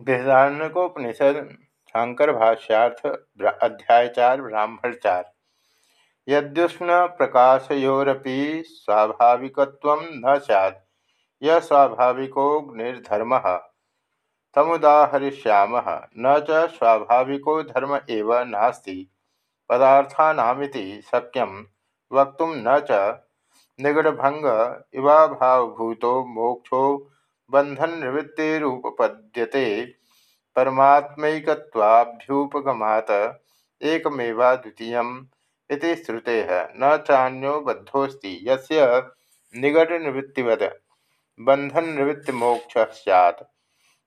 बृहदारण्यकोपनिषद, शांकर भाष्यार्थ अध्याय चार, ब्राह्मण चार। यद्युष्ण प्रकाशयोरपि स्वाभाविक न सैद यह स्वाभाविको निर्धर्म। तमुदाहरिष्याम, न च स्वाभाविको धर्म एव नास्ति। पदार्थानामिति शक्यं वक्तुं न च निगडभंग इवाभावभूतो मोक्षो बंधन निवृत्तिरुपपद्यते परमात्मकवाभ्युपगमात एकमेवा द्वितीय श्रुते। न चान्यो बद्धोस्ति यस्य निगट निवृत्तिवद बंधन निवृत्ति मोक्ष सैत्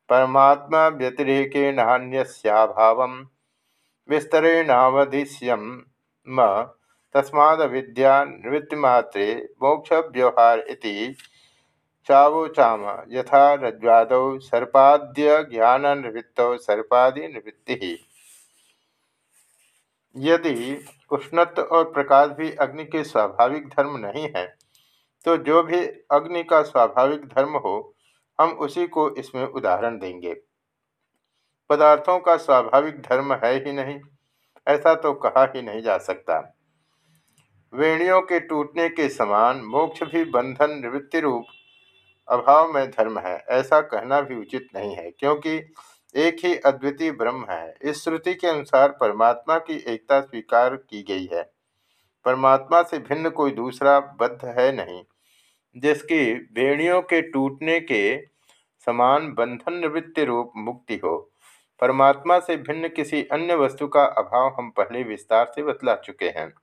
परमात्मा व्यतिरेकेणान्यस्याभाव विस्तरेणावधिष्यम तस्माद्या निवृत्तिमात्रे मोक्ष व्यवहार इति चावोचाम। यथा रज्ज्वाद सर्पाद्य ज्ञान निवृत्त सर्पादि निवृत्ति यदि उष्णत्व और प्रकाश भी अग्नि के स्वाभाविक धर्म नहीं है तो जो भी अग्नि का स्वाभाविक धर्म हो, हम उसी को इसमें उदाहरण देंगे। पदार्थों का स्वाभाविक धर्म है ही नहीं, ऐसा तो कहा ही नहीं जा सकता। वेणियों के टूटने के समान मोक्ष भी बंधन निवृत्ति रूप अभाव में धर्म है, ऐसा कहना भी उचित नहीं है, क्योंकि एक ही अद्वितीय ब्रह्म है। इस श्रुति के अनुसार परमात्मा की एकता स्वीकार की गई है। परमात्मा से भिन्न कोई दूसरा बद्ध है नहीं, जिसकी बेड़ियों के टूटने के समान बंधन निवृत्ति रूप मुक्ति हो। परमात्मा से भिन्न किसी अन्य वस्तु का अभाव हम पहले विस्तार से बतला चुके हैं।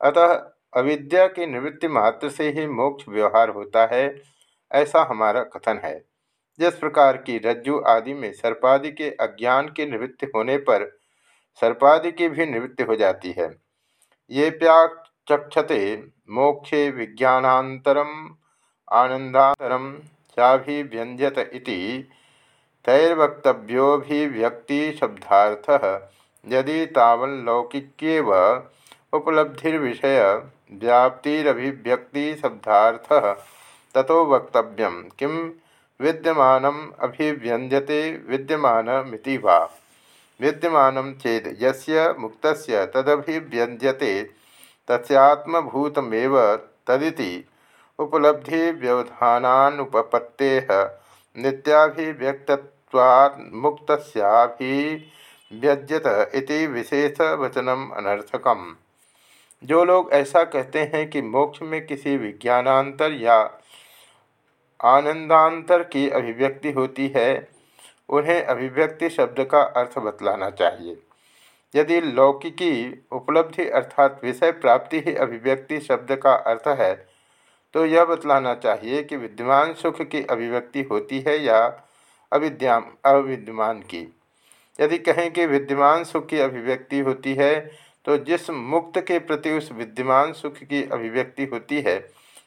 अतः अविद्या की निवृत्ति मात्र से ही मोक्ष व्यवहार होता है ऐसा हमारा कथन है। जिस प्रकार की रज्जु आदि में सर्पादि के अज्ञान के निवृत्ति होने पर सर्पादि की भी निवृत्ति हो जाती है। ये प्याचक्षते मोक्षे विज्ञानांतरम आनंदातरम चाभिव्यंजत इति तैर्वक्तव्योभिव्यक्ति शब्दार्थ यदि तावल्लौकिक्येव उपलब्धिर्विषय व्याप्तिरभिव्यक्ति शब्दार्थ ततो वक्तव्य। किं विद्यमानम अभिव्यंजते विद्यमानमिति वा? विद्यमानं चेद यस्य मुक्तस्य तदभिव्यंजते तस्यात्मभूतमेव तदिति उपलब्धि व्यवधानुपपत्तेः नित्याभिव्यक्तत्वात् मुक्तस्याभिव्यज्यत इति विशेषवचनम अनर्थकम। जो लोग ऐसा कहते हैं कि मोक्ष में किसी विज्ञानांतर या आनंदांतर की अभिव्यक्ति होती है, उन्हें अभिव्यक्ति शब्द का अर्थ बतलाना चाहिए। यदि लौकिकी उपलब्धि अर्थात विषय प्राप्ति ही अभिव्यक्ति शब्द का अर्थ है तो यह बतलाना चाहिए कि विद्यमान सुख की अभिव्यक्ति होती है या अविद्या अविद्यमान की। यदि कहें कि विद्यमान सुख की अभिव्यक्ति होती है तो जिस मुक्त के प्रति उस विद्यमान सुख की अभिव्यक्ति होती है,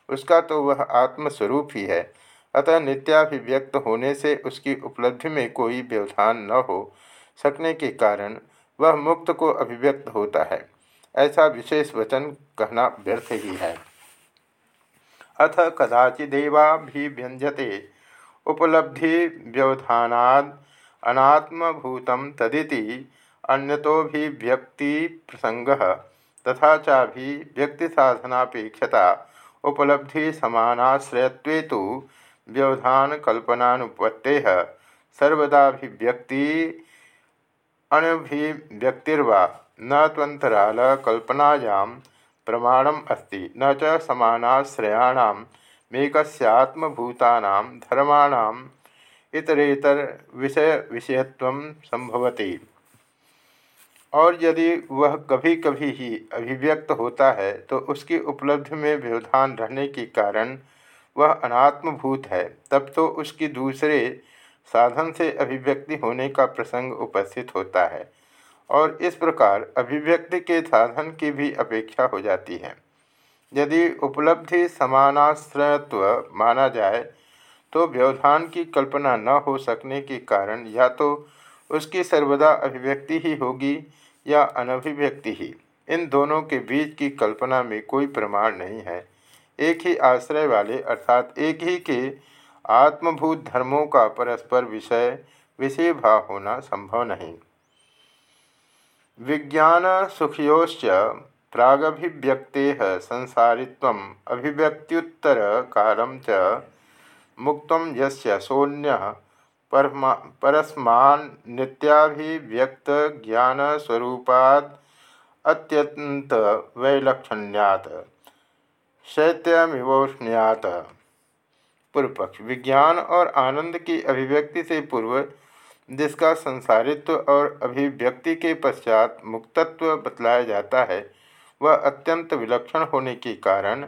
उसका तो वह आत्मस्वरूप ही है। अतः नित्याभिव्यक्त होने से उसकी उपलब्धि में कोई व्यवधान न हो सकने के कारण वह मुक्त को अभिव्यक्त होता है। ऐसा विशेष वचन कहना व्यर्थ ही है। अथ कदाचिदेवाभिव्यंजते उपलब्धि व्यवधानाद अनात्मभूत तदिति अन्यतोभिव्यक्ति प्रसंग तथा चाभि व्यक्ति साधनापेक्षता उपलब्धि समानाश्रयत्वे तो व्यवधान कल्पनानुपत्ते सर्वदाभिव्यक्ति अनभिव्यक्तिर्वा न कल्पनायां प्रमाणम अस्ति, न च समानाश्रयाणाम मेकस्यात्मभूतानां धर्माणाम इतरेतर विषय विषयत्व संभवती और यदि वह कभी कभी ही अभिव्यक्त होता है तो उसकी उपलब्धि में व्यवधान रहने के कारण वह अनात्मभूत है, तब तो उसकी दूसरे साधन से अभिव्यक्ति होने का प्रसंग उपस्थित होता है और इस प्रकार अभिव्यक्ति के साधन की भी अपेक्षा हो जाती है। यदि उपलब्धि समानाश्रयत्व माना जाए तो व्यवधान की कल्पना न हो सकने के कारण या तो उसकी सर्वदा अभिव्यक्ति ही होगी या अनभिव्यक्ति ही। इन दोनों के बीच की कल्पना में कोई प्रमाण नहीं है। एक ही आश्रय वाले अर्थात एक ही के आत्मभूत धर्मों का परस्पर विषय विषय भाव होना संभव नहीं। विज्ञान सुखयोश्च प्रागभिव्यक्ते संसारित्व अभिव्यक्त्युत्तर कालम च मुक्त यस्य शून्य परस्मान नित्याभिव्यक्त ज्ञान स्वरूपात् अत्यंत वैलक्षण्यात। शैत्यमिवोष्ण्यात पूर्व पक्ष विज्ञान और आनंद की अभिव्यक्ति से पूर्व, जिसका संसारित्व और अभिव्यक्ति के पश्चात मुक्तत्व बतलाया जाता है, वह अत्यंत विलक्षण होने के कारण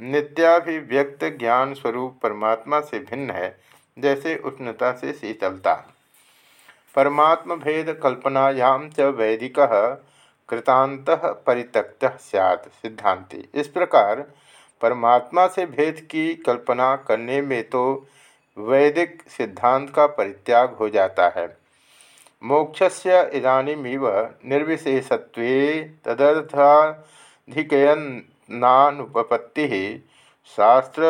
नित्याभिव्यक्त ज्ञान स्वरूप परमात्मा से भिन्न है, जैसे उष्णता से शीतलता। परमात्म भेद कल्पनायाम च वैदिक कृतांत परित्यक्त सिद्धांति। इस प्रकार परमात्मा से भेद की कल्पना करने में तो वैदिक सिद्धांत का परित्याग हो जाता है। मोक्षस्य इदानीमिव निर्विशेषत्व तदर्थाधिकयनानुपपत्ति शास्त्र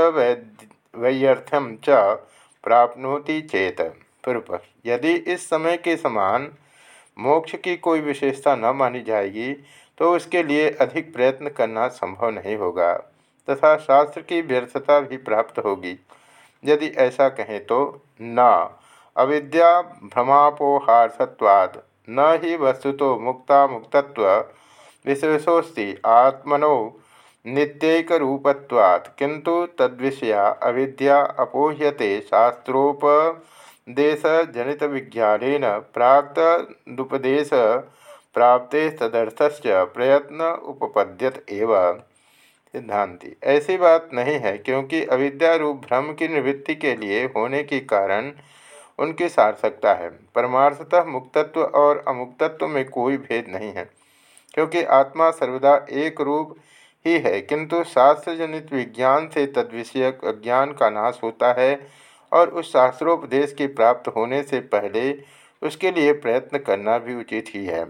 वैयर्थ्यम च प्राप्नोति चेत। पूर्व यदि इस समय के समान मोक्ष की कोई विशेषता न मानी जाएगी तो उसके लिए अधिक प्रयत्न करना संभव नहीं होगा। तथा शास्त्र की व्यर्थता भी प्राप्त होगी। यदि ऐसा कहें तो न, अविद्या भ्रमापोहार्थत्वाद न ही वस्तुतो मुक्ता मुक्तत्व विशेषोस्ति आत्मनो नित्यैकरूपत्वात् किंतु तद्विषया अविद्या अपोह्यते शास्त्रोपदेशजनित विज्ञान प्राक्तुपदेश प्राप्ते तदर्थस्य प्रयत्न उपपद्यत एवं। सिद्धांति। ऐसी बात नहीं है, क्योंकि अविद्या रूप भ्रम की निवृत्ति के लिए होने के कारण उनकी सार्थकता है। परमार्थतः मुक्तत्व और अमुक्तत्व में कोई भेद नहीं है, क्योंकि आत्मा सर्वदा एक रूप ही है, किंतु शास्त्रजनित विज्ञान से तद्विषयक अज्ञान का नाश होता है और उस शास्त्रोपदेश के प्राप्त होने से पहले उसके लिए प्रयत्न करना भी उचित ही है।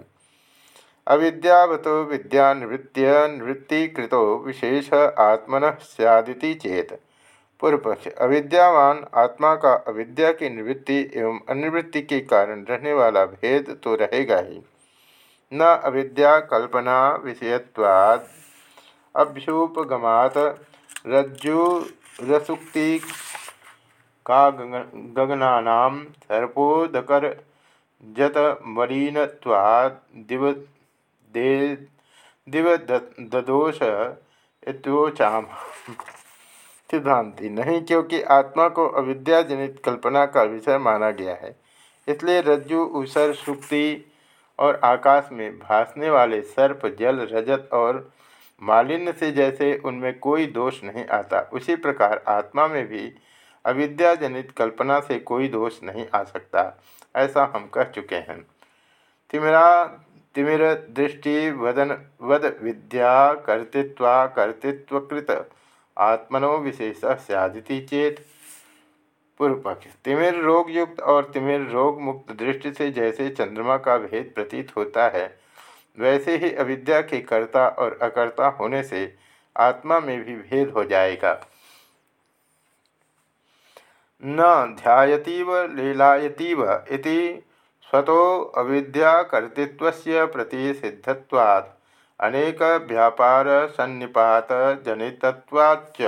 अविद्यावतो विद्या निवृत्त्य निवृत्तिकृतो विशेष आत्मन सैदिति चेत। पूर्वपक्ष, अविद्यावान आत्मा का अविद्या की निवृत्ति एवं अनिवृत्ति के कारण रहने वाला भेद तो रहेगा ही। न अविद्या कल्पना विषयत्वाद अभ्युपगमात। रज्जु रसुक्ति का गगना सर्पोदकर जत मलिनवाद दिव दे दिव ददोष इतोचाम सिद्धांति, नहीं, क्योंकि आत्मा को अविद्याजनित कल्पना का विषय माना गया है, इसलिए रज्जु, उसर, सुक्ति और आकाश में भासने वाले सर्प, जल, रजत और मालिन्य से जैसे उनमें कोई दोष नहीं आता, उसी प्रकार आत्मा में भी अविद्याजनित कल्पना से कोई दोष नहीं आ सकता, ऐसा हम कह चुके हैं। तिमरा तिमिर दृष्टि वदन वद विद्या कर्तृत्वा कर्तृत्वकृत आत्मनो विशेष सदिति चेत। पूर्व पक्ष तिमिर रोग युक्त और तिमिर रोग मुक्त दृष्टि से जैसे चंद्रमा का भेद प्रतीत होता है, वैसे ही अविद्या के कर्ता और अकर्ता होने से आत्मा में भी भेद हो जाएगा। न ध्यातीव लीलायतीव इति स्वतो अविद्याकर्तृत्व प्रति सिद्धवाद अनेक व्यापार सन्निपात जनितवाच्च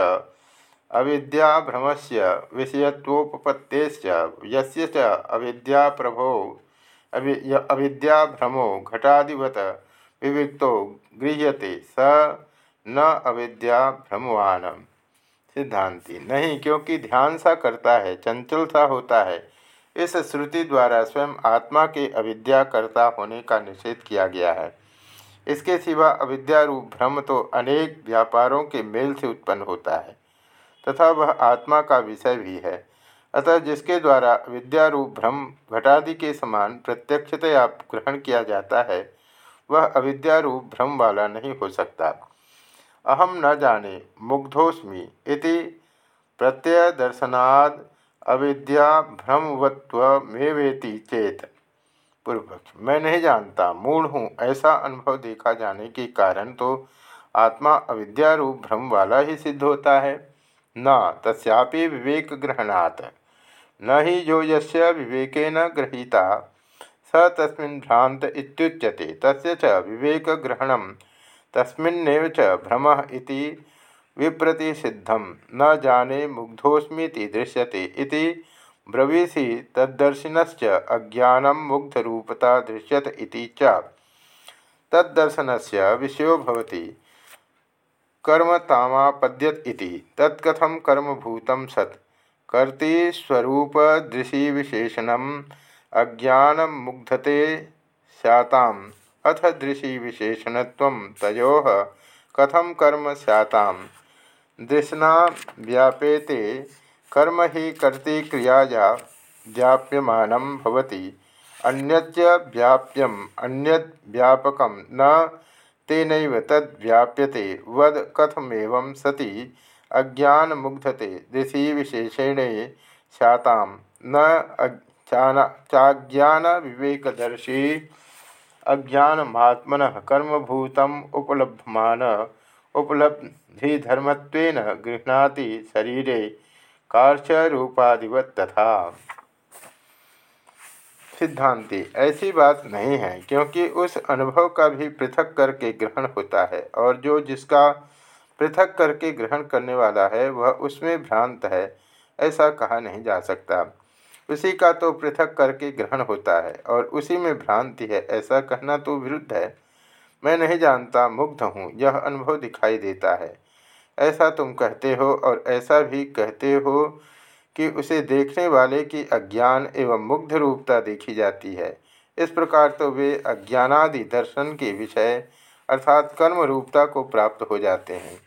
अविद्याभ्रम से विषयत्वोपत्ते यस्य च अविद्याप्रभो अविद्याभ्रमो घटादिवत विविक्तो गृह्यते स न अविद्याभ्रमवान सिद्धांति। नहीं, क्योंकि ध्यान सा करता है, चंचल सा होता है। इस श्रुति द्वारा स्वयं आत्मा के अविद्याकर्ता होने का निषेध किया गया है। इसके सिवा अविद्या रूप भ्रम तो अनेक व्यापारों के मेल से उत्पन्न होता है, तथा वह आत्मा का विषय भी है। अतः जिसके द्वारा विद्यारूप भ्रम घटादि के समान प्रत्यक्षतया ग्रहण किया जाता है, वह अविद्यारूप भ्रम वाला नहीं हो सकता। अहम न जाने मुग्धोस्मी इति प्रत्यय दर्शनाद अविद्या भ्रमवत्वेति चेत। पूर्वपक्ष, मैं नहीं जानता, मूढ़ हूँ। ऐसा अनुभव देखा जाने के कारण तो आत्मा अविद्या रूप भ्रम वाला ही सिद्ध होता है। न, तस्यापि विवेक ग्रहणात्। न हि जो यस्य विवेकेन गृहीता, स तस्मिन् भ्रांत इत्युच्यते। तस्य च विवेकग्रहणं तस्मिन्नेव च भ्रमः इति विप्रतिषिद्धं न जाने मुग्धोस्मी दृश्यते इति ब्रवीषि तद्दर्शिनश्च अज्ञानं मुग्धरूपता दृश्यत इति च। तद्दर्शनस्य विषयो भवति कर्म तामापद्यत इति। तत्कथम कर्मभूतं सत्। कर्तिस्वरूपदृशी विशेषणम अज्ञान मुग्धते सैताम अथ दृशी विशेषण तयो कथम कर्म सैताम दृष्णा व्यापेते कर्म ही कर्ति क्रियाया व्याप्यमानं भवति। अन्यच्च व्याप्यम, अन्यद व्यापकम न तेन तद्व्याप्यते वद कथमेव सती? अज्ञान मुग्धते। ऋषि विशेषेण सैता न चाज्ञान विवेकदर्शी। अज्ञानमात्मन कर्मभूत उपलभ्यमान उपलब्धिधर्म गृह्णाति शरीरे कार्चरूपादिवत तथा। सिद्धांति, ऐसी बात नहीं है, क्योंकि उस अनुभव का भी पृथक करके ग्रहण होता है, और जो जिसका पृथक करके ग्रहण करने वाला है, वह उसमें भ्रांत है, ऐसा कहा नहीं जा सकता। उसी का तो पृथक करके ग्रहण होता है, और उसी में भ्रांति है, ऐसा कहना तो विरुद्ध है। मैं नहीं जानता, मुग्ध हूँ, यह अनुभव दिखाई देता है। ऐसा तुम कहते हो और ऐसा भी कहते हो कि उसे देखने वाले की अज्ञान एवं मुग्ध रूपता देखी जाती है। इस प्रकार तो वे अज्ञानादि दर्शन के विषय अर्थात कर्म रूपता को प्राप्त हो जाते हैं।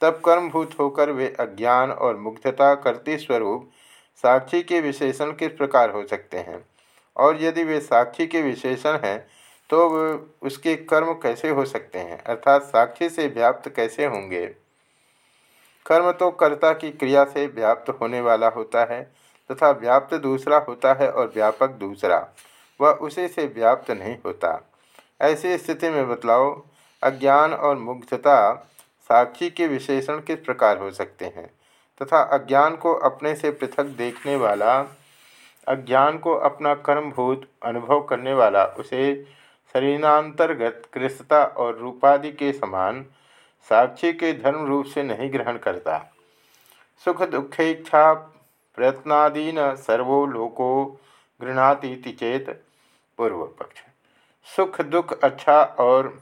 तब कर्मभूत होकर वे अज्ञान और मुग्धता करते स्वरूप साक्षी के विशेषण किस प्रकार हो सकते हैं? और यदि वे साक्षी के विशेषण हैं तो उसके कर्म कैसे हो सकते हैं? अर्थात साक्षी से व्याप्त कैसे होंगे? कर्म तो कर्ता की क्रिया से व्याप्त होने वाला होता है तथा व्याप्त दूसरा होता है और व्यापक दूसरा। वह उसी से व्याप्त नहीं होता। ऐसी स्थिति में बतलाओ, अज्ञान और मुग्धता साक्षी के विशेषण किस प्रकार हो सकते हैं? तथा अज्ञान को अपने से पृथक देखने वाला, अज्ञान को अपना कर्मभूत अनुभव करने वाला, उसे शरीरांतर्गत कृष्णता और रूपादि के समान साक्षी के धर्म रूप से नहीं ग्रहण करता। सुख दुखेच्छा प्रयत्नादीन सर्वो लोको गृहणाती चेत पूर्व पक्ष सुख, दुख अच्छा और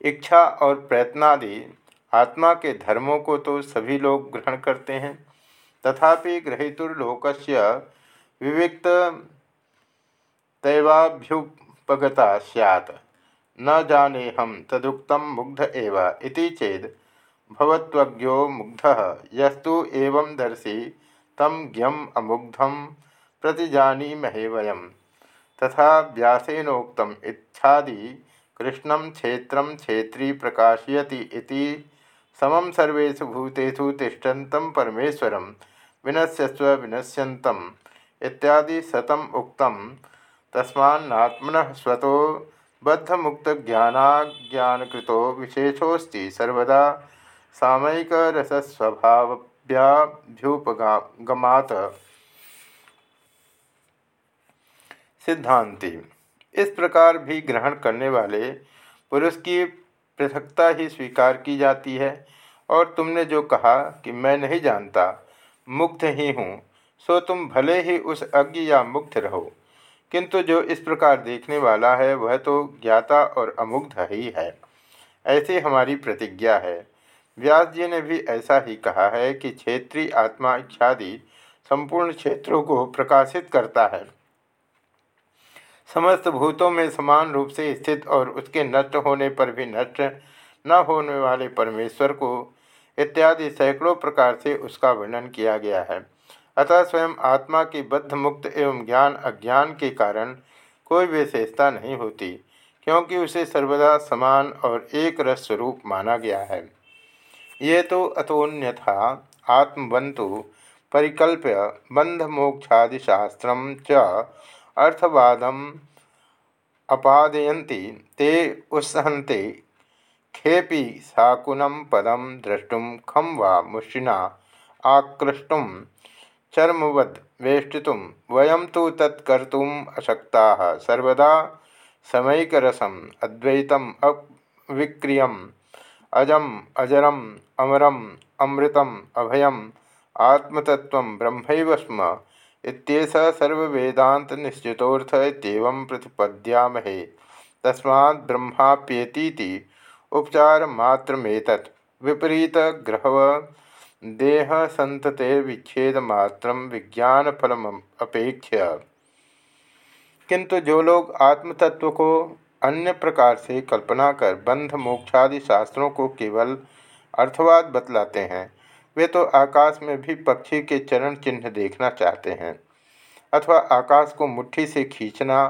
इच्छा और प्रयत्नादि आत्मा के धर्मों को तो सभी लोग ग्रहण करते हैं। तथापि ग्रहीतुर्लोकस्य विविक्त तैवाभ्युपगता सैत् न जाने हम तदुक्त मुग्ध एव चेद भवत्वज्ञो मुग्ध। यस्तु एवं दर्शी तम ज्ञम अमुग्धम प्रतिजानीमहे वयम। तथा व्यासेनोक्त इच्छादि कृष्ण क्षेत्र क्षेत्री प्रकाशयति इति समम सर्वेषु भूतेषु तिष्ठन्तं परमेश्वरं, विनश्यस्व विनश्यन्तम् इत्यादि शतम उक्तम तस्मात्मन स्वतो ज्ञानाज्ञानकृतो विशेषोस्ति सर्वदा सामयिक रसस्वभाव्याभ्युपगमात सिद्धांति। इस प्रकार भी ग्रहण करने वाले पुरुष की पृथकता ही स्वीकार की जाती है, और तुमने जो कहा कि मैं नहीं जानता, मुक्त ही हूँ, सो तुम भले ही उस अज्ञ या मुक्त रहो। किंतु जो इस प्रकार देखने वाला है, वह तो ज्ञाता और अमुग्ध ही है। ऐसी हमारी प्रतिज्ञा है। व्यास जी ने भी ऐसा ही कहा है कि क्षेत्रीय आत्मा इच्छादि संपूर्ण क्षेत्रों को प्रकाशित करता है। समस्त भूतों में समान रूप से स्थित और उसके नष्ट होने पर भी नष्ट न होने वाले परमेश्वर को इत्यादि सैकड़ों प्रकार से उसका वर्णन किया गया है। अतः स्वयं आत्मा की बद्ध मुक्त एवं ज्ञान अज्ञान के कारण कोई विशेषता नहीं होती, क्योंकि उसे सर्वदा समान और एक रस स्वरूप माना गया है। ये तो अतोन्यथा आत्मबंतु परिकल्प्य बंधमोक्षादिशास्त्र च अर्थवादम अपादयन्ति, ते उत्सहन्ते खेपि साकुनं पदम द्रष्टुम खम वा मुष्टिना आकृष्टुम चर्मवद वेष्टि वयम तो तत्कर्तुम अशक्ता। सर्वदा समयिकरसम अद्वैतम अविक्रियम, अजम अजरम, अमरम अमृतम, अभयम आत्मतत्व ब्रह्म स्म। इत्येष सर्ववेदांत निश्चितोर्थ इतम प्रतिपद्यामहे उपचार मात्रमेत विपरीत ग्रहव देह संततेर्विच्छेद मात्र विज्ञान फलम अपेक्ष किंतु जो लोग आत्मतत्व को अन्य प्रकार से कल्पना कर बंध मोक्षादि शास्त्रों को केवल अर्थवाद बतलाते हैं, वे तो आकाश में भी पक्षी के चरण चिन्ह देखना चाहते हैं, अथवा आकाश को मुट्ठी से खींचना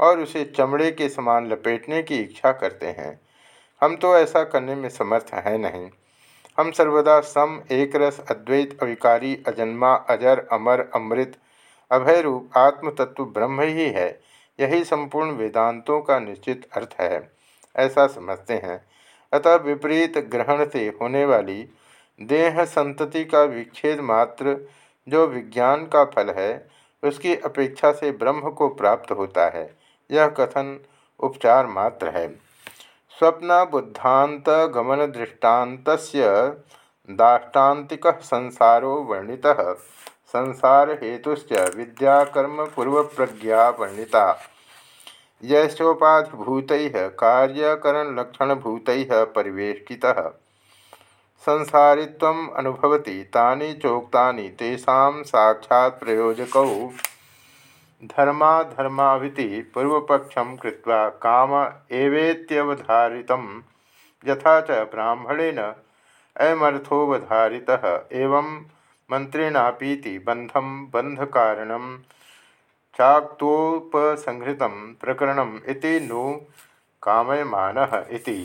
और उसे चमड़े के समान लपेटने की इच्छा करते हैं। हम तो ऐसा करने में समर्थ हैं नहीं। हम सर्वदा सम, एक रस, अद्वैत, अविकारी, अजन्मा, अजर, अमर, अमृत, अभय रूप आत्म तत्व ब्रह्म ही है। यही संपूर्ण वेदांतों का निश्चित अर्थ है। ऐसा समझते हैं। अतः विपरीत ग्रहण से होने वाली देह संतति का विच्छेद मात्र, जो विज्ञान का फल है, उसकी अपेक्षा से ब्रह्म को प्राप्त होता है। यह कथन उपचार मात्र है। स्वप्न बुद्धांत गमन दृष्टांत दाष्टान्तिक संसारो वर्णिता। संसार हेतुश्च विद्याकर्म पूर्व प्रज्ञा वर्णिता। यशोपाधिभूत कार्यकरणलक्षणभूत परिवेष्टिता। संसारित्वम् अनुभवति, तानि चोक्तानि तेषां साक्षात् प्रयोजकौ। धर्माधर्माभिति पूर्वपक्षं कृत्वा काम एवेत्यवधारितं यथा च ब्राह्मणेन एवं मन्त्रेणापीति बन्धं बन्धकारणं चाक्तोपसंहृतं प्रकरणम् इति नु इति।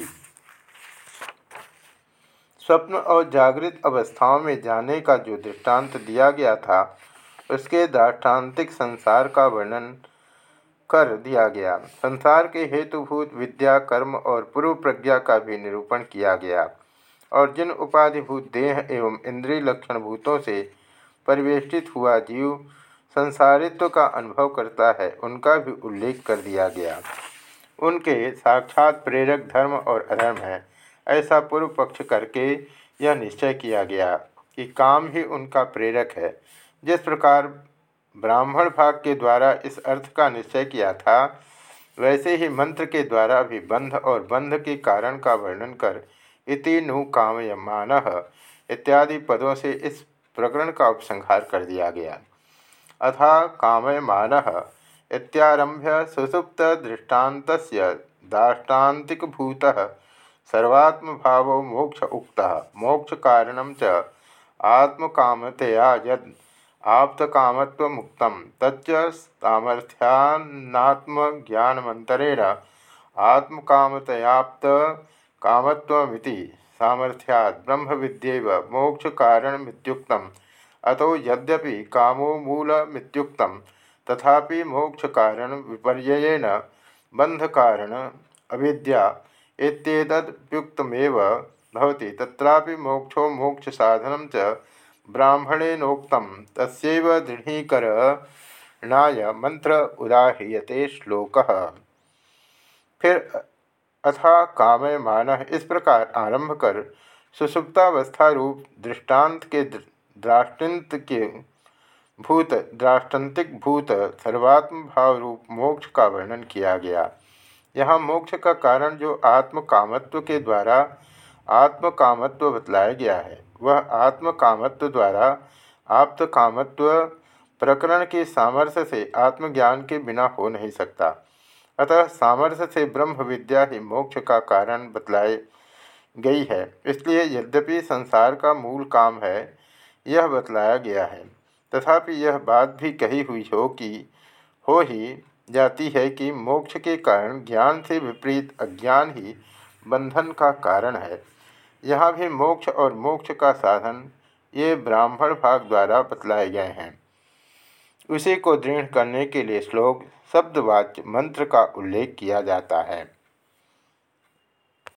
स्वप्न और जागृत अवस्थाओं में जाने का जो दृष्टांत दिया गया था उसके दाष्टान्तिक संसार का वर्णन कर दिया गया। संसार के हेतुभूत विद्या, कर्म और पूर्व प्रज्ञा का भी निरूपण किया गया। और जिन उपाधिभूत देह एवं इंद्रिय लक्षण भूतों से परिवेष्टित हुआ जीव संसारित्व का अनुभव करता है, उनका भी उल्लेख कर दिया गया। उनके साक्षात प्रेरक धर्म और अधर्म है। ऐसा पूर्व पक्ष करके यह निश्चय किया गया कि काम ही उनका प्रेरक है। जिस प्रकार ब्राह्मण भाग के द्वारा इस अर्थ का निश्चय किया था, वैसे ही मंत्र के द्वारा भी बंध और बंध के कारण का वर्णन कर इति नु कामयमान इत्यादि पदों से इस प्रकरण का उपसंहार कर दिया गया। अथा कामयमान इत्यारभ्य सुसुप्त दृष्टांत दाष्टान्तिकभूत सर्वात्म भाव मोक्ष उक्त। मोक्ष कारण च आत्मकामतया यद आप्तकामत्व मुक्त तच्च सामर्थ्यात्मज्ञानमंतरेण आत्मकामतयाप्त कामत्वमिति सामर्थ्यात् ब्रह्म विद्यैव मोक्ष कारणमित्युक्त अतो यद्यपि कामो मूलमित्युक्तं तथापि मोक्ष कारण विपर्ययेण बंध कारण अविद्या इत्येतदुक्तमेव भवति। तत्रापि मोक्षो मोक्षसाधनं च ब्राह्मणेनोक्तं तस्यैव दृढ़ीकरणाय मंत्र उदाह्रियते श्लोक। फिर अथा कामय मान इस प्रकार आरंभ कर सुसुप्तावस्था रूप दृष्टांत के द्राष्टिंत के भूत, द्राष्टंतिक भूत सर्वात्म भाव रूप मोक्ष का वर्णन किया गया। यहाँ मोक्ष का कारण जो आत्म कामत्व के द्वारा आत्म कामत्व बतलाया गया है। वह आत्म कामत्व द्वारा आप्त कामत्व प्रकरण के सामर्थ्य से आत्मज्ञान के बिना हो नहीं सकता। अतः सामर्थ्य से ब्रह्म विद्या ही मोक्ष का कारण बतलाई गई है। इसलिए यद्यपि संसार का मूल काम है, यह बतलाया गया है। तथापि यह बात भी कही हुई हो कि, हो ही जाती है कि मोक्ष के कारण ज्ञान से विपरीत अज्ञान ही बंधन का कारण है। यहाँ भी मोक्ष और मोक्ष का साधन ये ब्राह्मण भाग द्वारा बतलाए गए हैं। उसी को दृढ़ करने के लिए श्लोक शब्दवाच्य मंत्र का उल्लेख किया जाता है।